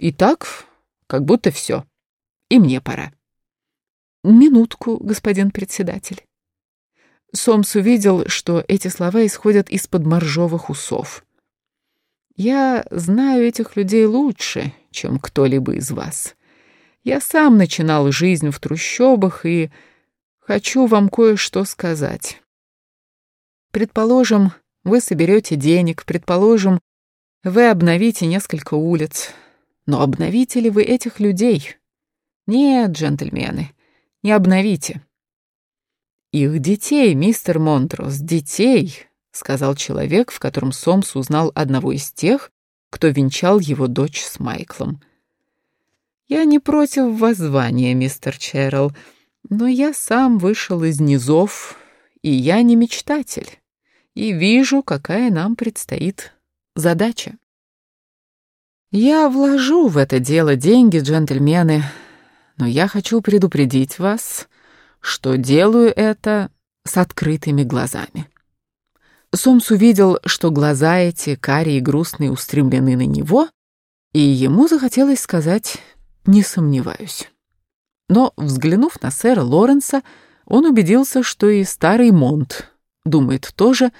И так, как будто все. И мне пора. Минутку, господин председатель. Сомс увидел, что эти слова исходят из-под моржовых усов. Я знаю этих людей лучше, чем кто-либо из вас. Я сам начинал жизнь в трущобах и хочу вам кое-что сказать. Предположим, вы соберете денег, предположим, вы обновите несколько улиц. Но обновите ли вы этих людей? Нет, джентльмены, не обновите. Их детей, мистер Монтрос, детей, сказал человек, в котором Сомс узнал одного из тех, кто венчал его дочь с Майклом. Я не против воззвания, мистер Черрилл, но я сам вышел из низов, и я не мечтатель и вижу, какая нам предстоит задача. Я вложу в это дело деньги, джентльмены, но я хочу предупредить вас, что делаю это с открытыми глазами. Сомс увидел, что глаза эти, карие и грустные, устремлены на него, и ему захотелось сказать «не сомневаюсь». Но, взглянув на сэра Лоренса, он убедился, что и старый Монт думает тоже,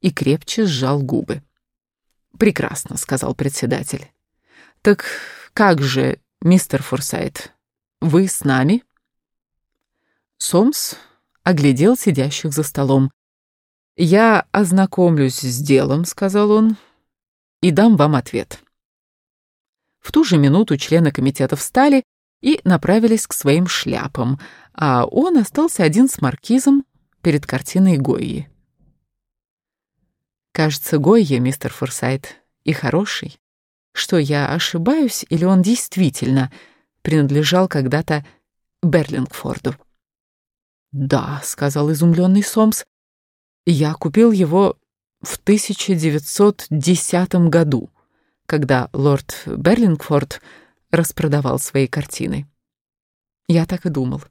и крепче сжал губы. «Прекрасно», — сказал председатель. «Так как же, мистер Форсайт, вы с нами?» Сомс оглядел сидящих за столом. «Я ознакомлюсь с делом», — сказал он, — «и дам вам ответ». В ту же минуту члены комитета встали и направились к своим шляпам, а он остался один с маркизом перед картиной Гойи. Кажется, Гойя, мистер Форсайт, и хороший. Что, я ошибаюсь, или он действительно принадлежал когда-то Берлингфорду? «Да», — сказал изумленный Сомс, — «я купил его в 1910 году, когда лорд Берлингфорд распродавал свои картины. Я так и думал.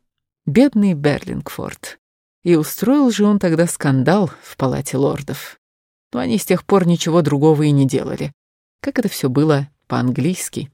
Бедный Берлингфорд. И устроил же он тогда скандал в палате лордов. Но они с тех пор ничего другого и не делали. Как это все было по-английски.